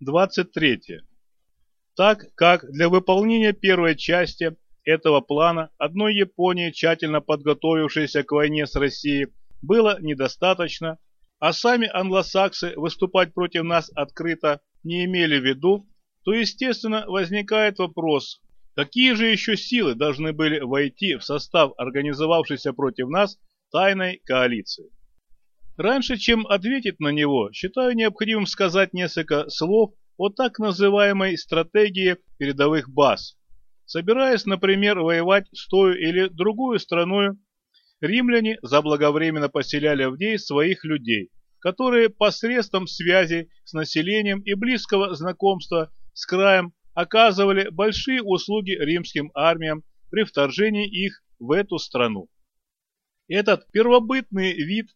23. Так как для выполнения первой части этого плана одной Японии, тщательно подготовившейся к войне с Россией, было недостаточно, а сами англосаксы выступать против нас открыто не имели в виду, то, естественно, возникает вопрос, какие же еще силы должны были войти в состав организовавшейся против нас тайной коалиции. Раньше, чем ответить на него, считаю необходимым сказать несколько слов о так называемой стратегии передовых баз. Собираясь, например, воевать с той или другую страной, римляне заблаговременно поселяли в ней своих людей, которые посредством связи с населением и близкого знакомства с краем оказывали большие услуги римским армиям при вторжении их в эту страну. Этот первобытный вид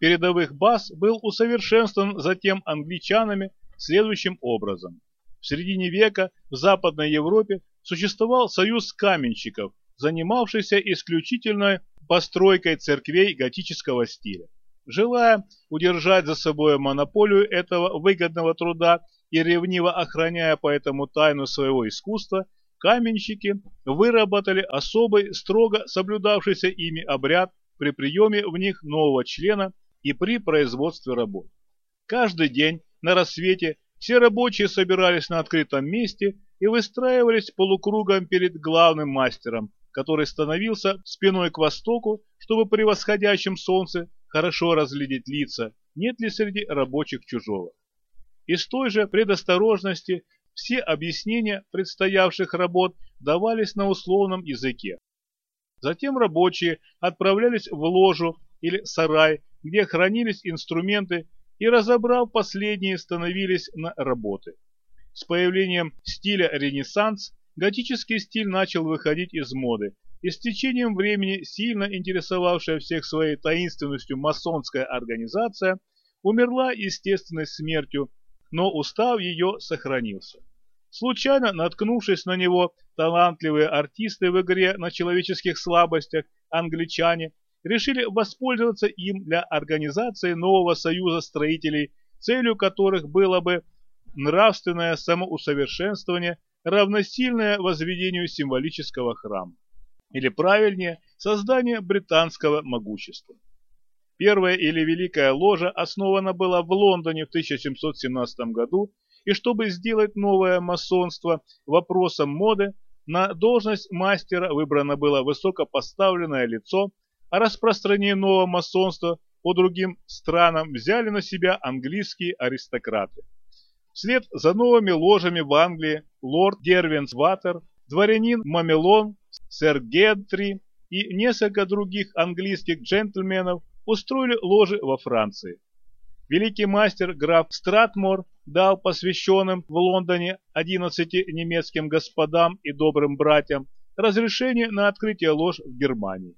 передовых баз был усовершенствован затем англичанами следующим образом. В середине века в Западной Европе существовал союз каменщиков, занимавшийся исключительно постройкой церквей готического стиля. Желая удержать за собой монополию этого выгодного труда и ревниво охраняя поэтому тайну своего искусства, каменщики выработали особый, строго соблюдавшийся ими обряд при приеме в них нового члена и при производстве работ. Каждый день на рассвете все рабочие собирались на открытом месте и выстраивались полукругом перед главным мастером, который становился спиной к востоку, чтобы при восходящем солнце хорошо разглядеть лица, нет ли среди рабочих чужого. Из той же предосторожности все объяснения предстоявших работ давались на условном языке. Затем рабочие отправлялись в ложу или сарай где хранились инструменты, и, разобрав последние, становились на работы. С появлением стиля Ренессанс готический стиль начал выходить из моды, и с течением времени сильно интересовавшая всех своей таинственностью масонская организация умерла естественной смертью, но устав ее сохранился. Случайно наткнувшись на него, талантливые артисты в игре на человеческих слабостях, англичане, решили воспользоваться им для организации нового союза строителей, целью которых было бы нравственное самоусовершенствование, равносильное возведению символического храма. Или правильнее, создание британского могущества. Первая или Великая Ложа основана была в Лондоне в 1717 году, и чтобы сделать новое масонство вопросом моды, на должность мастера выбрано было высокопоставленное лицо, а распространение нового масонства по другим странам взяли на себя английские аристократы. Вслед за новыми ложами в Англии лорд Дервинсватер, дворянин Мамелон, сэр Гентри и несколько других английских джентльменов устроили ложи во Франции. Великий мастер граф Стратмор дал посвященным в Лондоне 11 немецким господам и добрым братьям разрешение на открытие лож в Германии.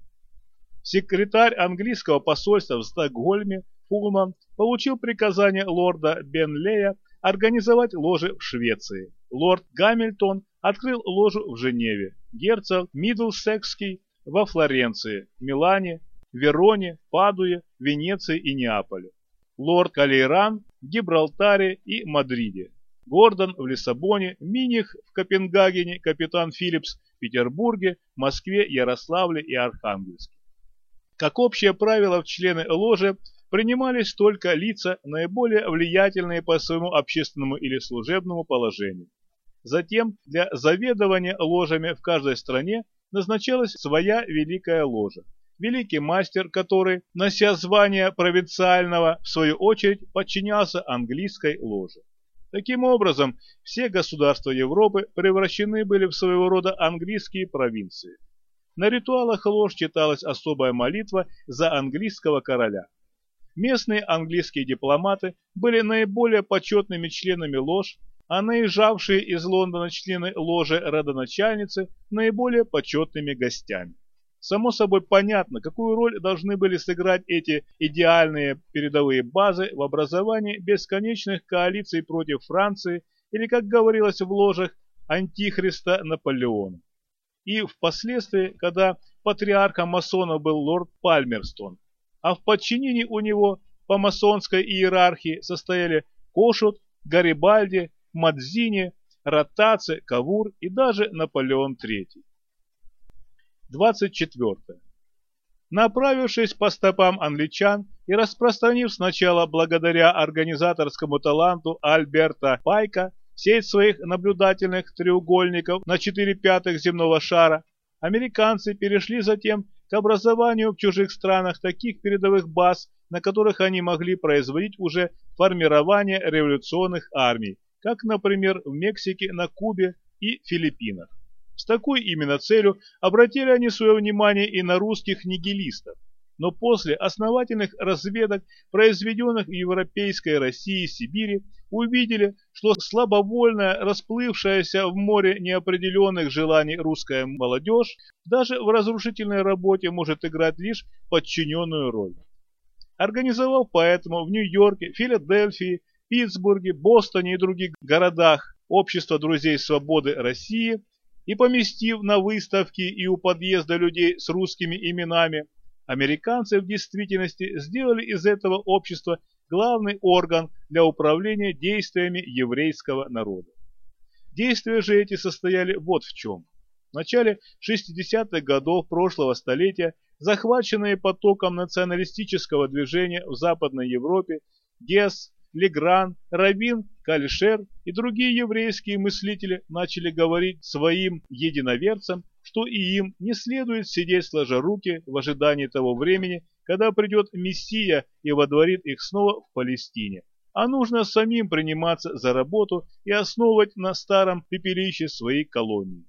Секретарь английского посольства в Стокгольме Фулман получил приказание лорда Бенлея организовать ложи в Швеции. Лорд Гамильтон открыл ложу в Женеве, герцог Мидлсекский во Флоренции, Милане, Вероне, Падуе, Венеции и Неаполе. Лорд Калейран в Гибралтаре и Мадриде. Гордон в Лиссабоне, Миних в Копенгагене, капитан Филлипс в Петербурге, Москве, Ярославле и Архангельске. Как общее правило, в члены ложи принимались только лица, наиболее влиятельные по своему общественному или служебному положению. Затем для заведования ложами в каждой стране назначалась своя великая ложа. Великий мастер, который, нося звание провинциального, в свою очередь подчинялся английской ложе. Таким образом, все государства Европы превращены были в своего рода английские провинции. На ритуалах лож читалась особая молитва за английского короля. Местные английские дипломаты были наиболее почетными членами лож, а наезжавшие из Лондона члены ложи родоначальницы наиболее почетными гостями. Само собой понятно, какую роль должны были сыграть эти идеальные передовые базы в образовании бесконечных коалиций против Франции или, как говорилось в ложах, антихриста Наполеона и впоследствии, когда патриархом масонов был лорд Пальмерстон, а в подчинении у него по масонской иерархии состояли Кошут, Гарибальди, Мадзини, Ротаци, Кавур и даже Наполеон III. 24. Направившись по стопам англичан и распространив сначала благодаря организаторскому таланту Альберта Пайка сеть своих наблюдательных треугольников на 4 пятых земного шара, американцы перешли затем к образованию в чужих странах таких передовых баз, на которых они могли производить уже формирование революционных армий, как, например, в Мексике, на Кубе и Филиппинах. С такой именно целью обратили они свое внимание и на русских нигилистов. Но после основательных разведок, произведенных в Европейской России и Сибири, увидели, что слабовольная, расплывшаяся в море неопределенных желаний русская молодежь даже в разрушительной работе может играть лишь подчиненную роль. Организовал поэтому в Нью-Йорке, Филадельфии, Питтсбурге, Бостоне и других городах Общество друзей свободы России и поместив на выставки и у подъезда людей с русскими именами, американцы в действительности сделали из этого общества главный орган для управления действиями еврейского народа. Действия же эти состояли вот в чем. В начале 60-х годов прошлого столетия захваченные потоком националистического движения в Западной Европе Гесс, Легран, Равин, Кальшер и другие еврейские мыслители начали говорить своим единоверцам, что и им не следует сидеть сложа руки в ожидании того времени, когда придет Мессия и водворит их снова в Палестине, а нужно самим приниматься за работу и основывать на старом пепелище своей колонии.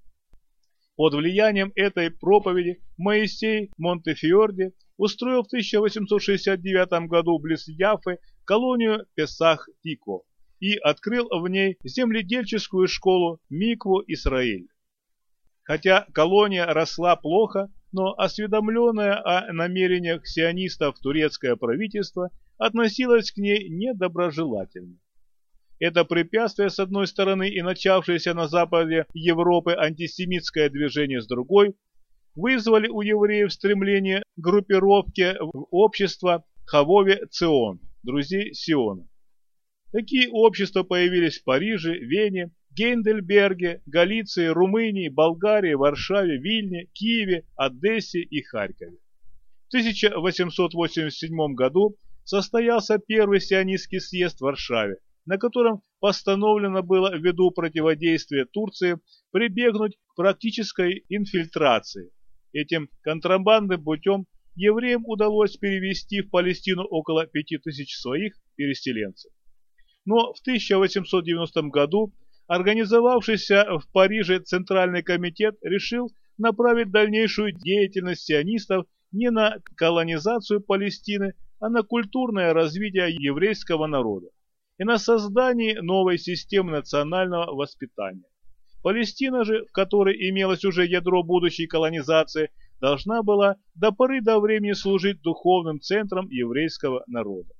Под влиянием этой проповеди Моисей Монтефиорди устроил в 1869 году близ Яфы колонию Песах-Тико и открыл в ней земледельческую школу Микву-Исраиль. Хотя колония росла плохо, но осведомленное о намерениях сионистов турецкое правительство относилось к ней недоброжелательно. Это препятствие с одной стороны и начавшееся на западе Европы антисемитское движение с другой вызвали у евреев стремление группировки в общество Хавове Цион друзей Сиона. Такие общества появились в Париже, Вене, Гейндельберге, Галиции, Румынии, Болгарии, Варшаве, Вильне, Киеве, Одессе и Харькове. В 1887 году состоялся первый сионистский съезд в Варшаве, на котором постановлено было ввиду противодействия Турции прибегнуть к практической инфильтрации. Этим контрабандным путем евреям удалось перевести в Палестину около 5000 своих переселенцев. Но в 1890 году организовавшийся в Париже Центральный комитет решил направить дальнейшую деятельность сионистов не на колонизацию Палестины, а на культурное развитие еврейского народа и на создание новой системы национального воспитания. Палестина же, в которой имелось уже ядро будущей колонизации, должна была до поры до времени служить духовным центром еврейского народа.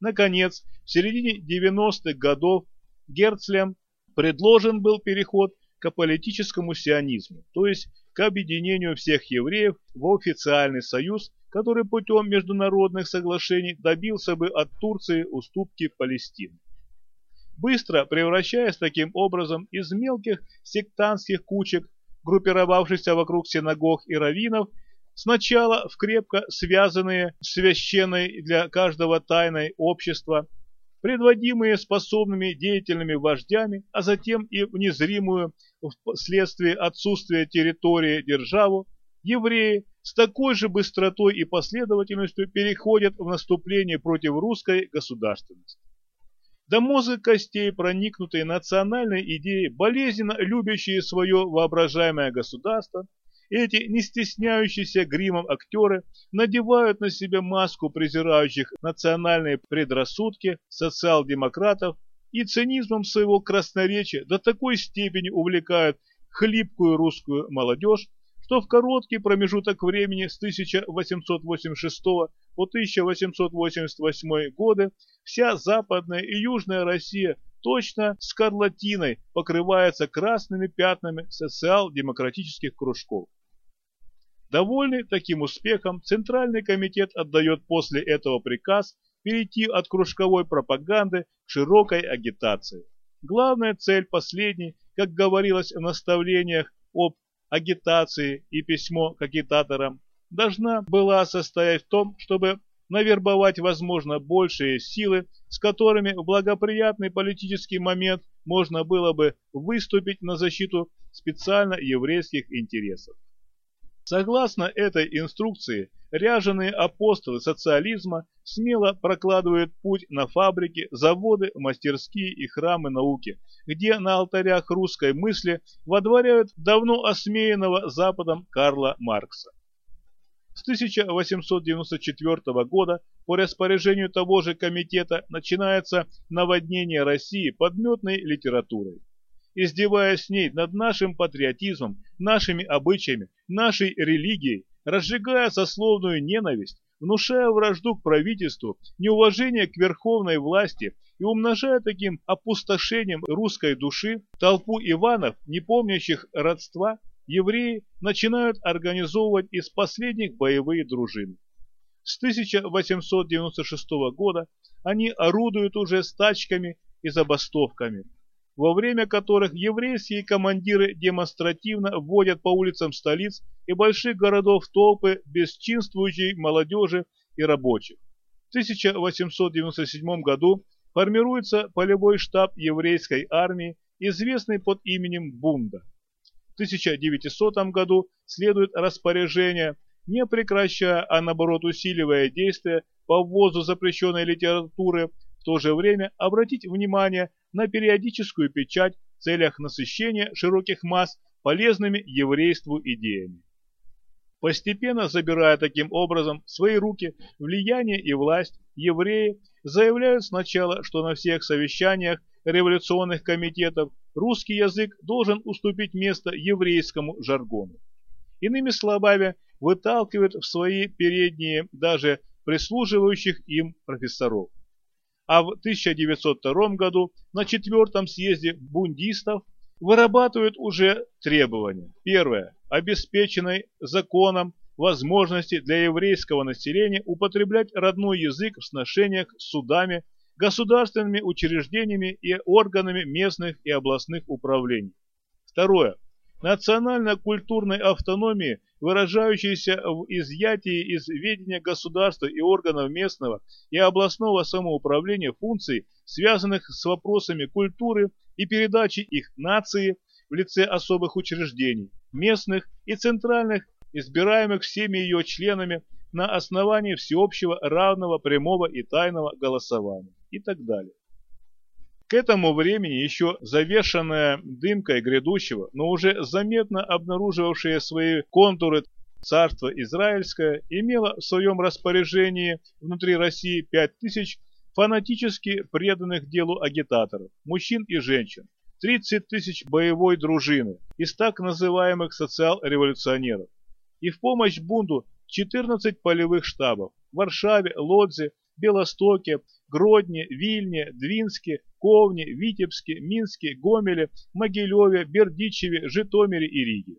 Наконец, в середине 90-х годов Герцлем предложен был переход к политическому сионизму, то есть к объединению всех евреев в официальный союз, который путем международных соглашений добился бы от Турции уступки Палестины. Быстро превращаясь таким образом из мелких сектантских кучек группировавшихся вокруг синагог и раввинов, сначала в крепко связанные священной для каждого тайной общества, предводимые способными деятельными вождями, а затем и в незримую вследствие отсутствия территории державу, евреи с такой же быстротой и последовательностью переходят в наступление против русской государственности. До мозга костей проникнутые национальной идеей, болезненно любящие свое воображаемое государство, эти не стесняющиеся гримом актеры надевают на себя маску презирающих национальные предрассудки социал-демократов и цинизмом своего красноречия до такой степени увлекают хлипкую русскую молодежь, что в короткий промежуток времени с 1886 по 1888 годы вся западная и южная Россия точно скарлатиной покрывается красными пятнами социал-демократических кружков. Довольный таким успехом, Центральный комитет отдает после этого приказ перейти от кружковой пропаганды к широкой агитации. Главная цель последней, как говорилось в наставлениях об агитации и письмо к агитаторам, должна была состоять в том, чтобы навербовать, возможно, большие силы, с которыми в благоприятный политический момент можно было бы выступить на защиту специально еврейских интересов. Согласно этой инструкции, ряженые апостолы социализма смело прокладывают путь на фабрики, заводы, мастерские и храмы науки, где на алтарях русской мысли водворяют давно осмеянного Западом Карла Маркса. С 1894 года по распоряжению того же комитета начинается наводнение России подметной литературой. Издеваясь с ней над нашим патриотизмом, нашими обычаями, нашей религией, разжигая сословную ненависть, внушая вражду к правительству, неуважение к верховной власти и умножая таким опустошением русской души толпу Иванов, не помнящих родства, евреи начинают организовывать из последних боевые дружины. С 1896 года они орудуют уже стачками и забастовками, во время которых еврейские командиры демонстративно вводят по улицам столиц и больших городов толпы бесчинствующей молодежи и рабочих. В 1897 году формируется полевой штаб еврейской армии, известный под именем Бунда. В 1900 году следует распоряжение, не прекращая, а наоборот усиливая действия по ввозу запрещенной литературы, в то же время обратить внимание на периодическую печать в целях насыщения широких масс полезными еврейству идеями. Постепенно забирая таким образом в свои руки влияние и власть, евреи заявляют сначала, что на всех совещаниях революционных комитетов русский язык должен уступить место еврейскому жаргону. Иными словами, выталкивают в свои передние даже прислуживающих им профессоров. А в 1902 году на четвертом съезде бундистов вырабатывают уже требования. Первое. Обеспеченной законом возможности для еврейского населения употреблять родной язык в сношениях с судами, государственными учреждениями и органами местных и областных управлений. Второе. Национально-культурной автономии, выражающейся в изъятии из ведения государства и органов местного и областного самоуправления функций, связанных с вопросами культуры и передачи их нации в лице особых учреждений, местных и центральных, избираемых всеми ее членами на основании всеобщего равного прямого и тайного голосования и так далее. К этому времени еще завешенная дымкой грядущего, но уже заметно обнаруживавшее свои контуры царство Израильское имело в своем распоряжении внутри России 5000 фанатически преданных делу агитаторов, мужчин и женщин, 30 тысяч боевой дружины из так называемых социал-революционеров и в помощь бунту 14 полевых штабов в Варшаве, Лодзе, Белостоке, Гродне, Вильне, Двинске, Ковне, Витебске, Минске, Гомеле, Могилеве, Бердичеве, Житомире и Риге.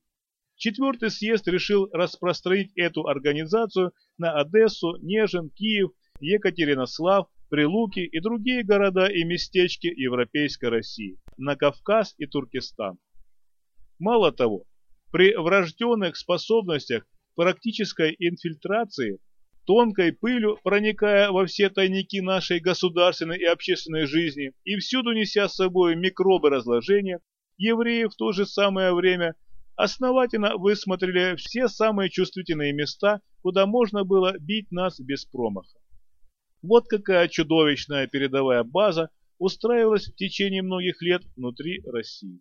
Четвертый съезд решил распространить эту организацию на Одессу, Нежин, Киев, Екатеринослав, Прилуки и другие города и местечки Европейской России, на Кавказ и Туркестан. Мало того, при врожденных способностях практической инфильтрации тонкой пылью проникая во все тайники нашей государственной и общественной жизни и всюду неся с собой микробы разложения, евреи в то же самое время основательно высмотрели все самые чувствительные места, куда можно было бить нас без промаха. Вот какая чудовищная передовая база устраивалась в течение многих лет внутри России.